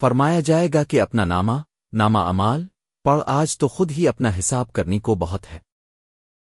فرمایا جائے گا کہ اپنا نامہ نامہ امال پڑھ آج تو خود ہی اپنا حساب کرنی کو بہت ہے۔